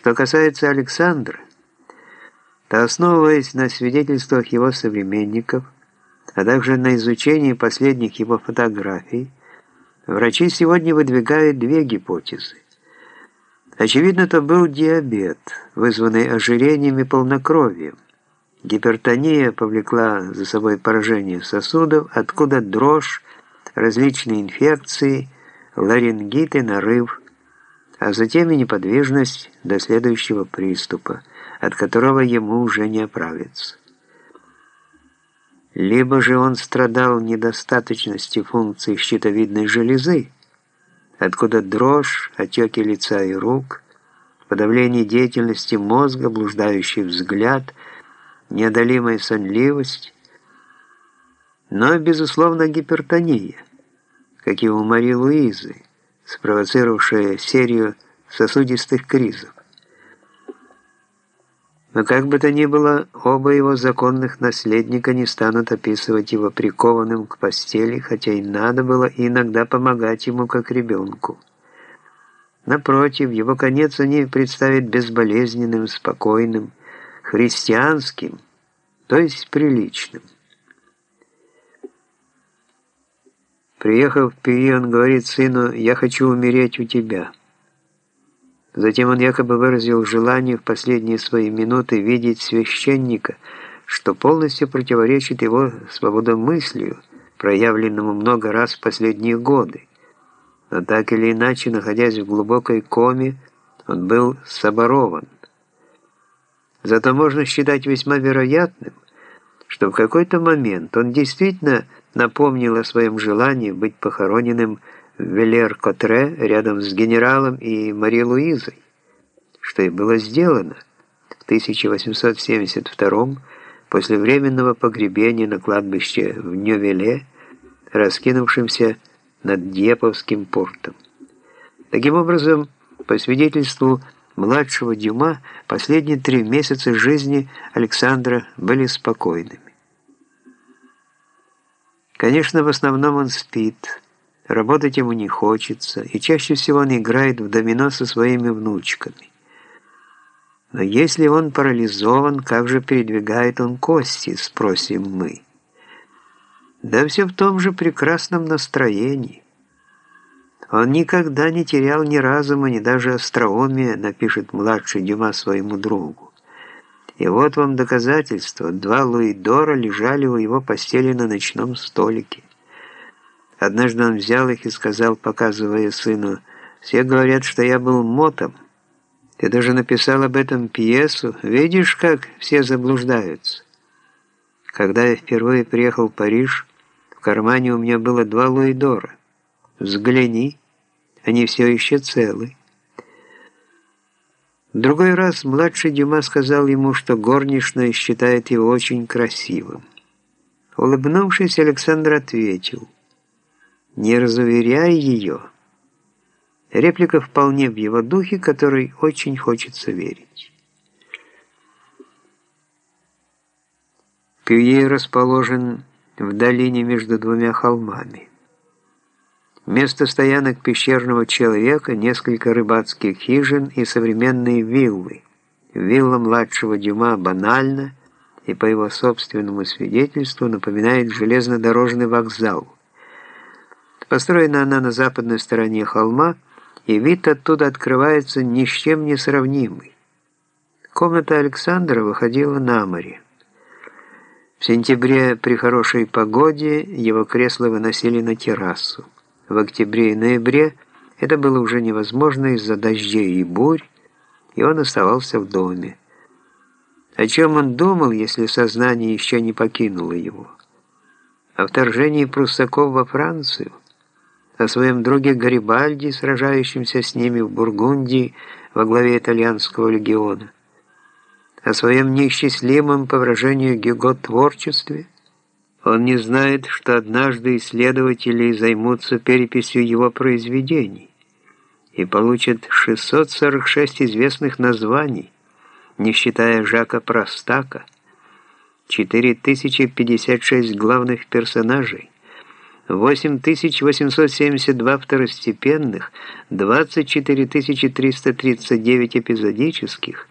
Что касается Александра, то основываясь на свидетельствах его современников, а также на изучении последних его фотографий, врачи сегодня выдвигают две гипотезы. Очевидно, это был диабет, вызванный ожирением и полнокровием. Гипертония повлекла за собой поражение сосудов, откуда дрожь, различные инфекции, ларингит и нарыв, а затем и неподвижность до следующего приступа, от которого ему уже не оправиться. Либо же он страдал недостаточностью функций щитовидной железы, откуда дрожь, отеки лица и рук, подавление деятельности мозга, блуждающий взгляд, неодолимая сонливость, но, безусловно, гипертония, как и у Мари Луизы, спровоцировавшая серию сосудистых кризов. Но как бы то ни было, оба его законных наследника не станут описывать его прикованным к постели, хотя и надо было иногда помогать ему как ребенку. Напротив, его конец они представят безболезненным, спокойным, христианским, то есть приличным. Приехав в Пи, он говорит сыну, «Я хочу умереть у тебя». Затем он якобы выразил желание в последние свои минуты видеть священника, что полностью противоречит его свободомыслию, проявленному много раз в последние годы. Но так или иначе, находясь в глубокой коме, он был соборован. Зато можно считать весьма вероятным, что в какой-то момент он действительно напомнил о своем желании быть похороненным Велер-Котре рядом с генералом и Мари Луизой, что и было сделано в 1872 после временного погребения на кладбище в Ньювеле, раскинувшемся над Дьеповским портом. Таким образом, по свидетельству младшего Дюма, последние три месяца жизни Александра были спокойными. Конечно, в основном он спит, Работать ему не хочется, и чаще всего он играет в домино со своими внучками. Но если он парализован, как же передвигает он кости, спросим мы. Да все в том же прекрасном настроении. Он никогда не терял ни разума, ни даже остроумия, напишет младший Дюма своему другу. И вот вам доказательство. Два луидора лежали у его постели на ночном столике. Однажды он взял их и сказал, показывая сыну, «Все говорят, что я был мотом. Ты даже написал об этом пьесу. Видишь, как все заблуждаются?» Когда я впервые приехал в Париж, в кармане у меня было два луидора. Взгляни, они все еще целы. Другой раз младший Дюма сказал ему, что горничная считает его очень красивым. Улыбнувшись, Александр ответил – не разуверяй ее. Реплика вполне в его духе, который очень хочется верить. Пюе расположен в долине между двумя холмами. Место стоянок пещерного человека, несколько рыбацких хижин и современные виллы. Вилла младшего Дюма банально и по его собственному свидетельству напоминает железнодорожный вокзал – Построена она на западной стороне холма, и вид оттуда открывается ни с чем не сравнимый. Комната Александра выходила на море. В сентябре при хорошей погоде его кресло выносили на террасу. В октябре и ноябре это было уже невозможно из-за дождей и бурь, и он оставался в доме. О чем он думал, если сознание еще не покинуло его? О вторжении пруссаков во Францию? о своем друге Гарибальди, сражающемся с ними в Бургундии во главе итальянского легиона, о своем неисчислимом, по выражению Гюго, творчестве. Он не знает, что однажды исследователи займутся переписью его произведений и получат 646 известных названий, не считая Жака Простака, 4056 главных персонажей, 8872 второстепенных, 24339 эпизодических,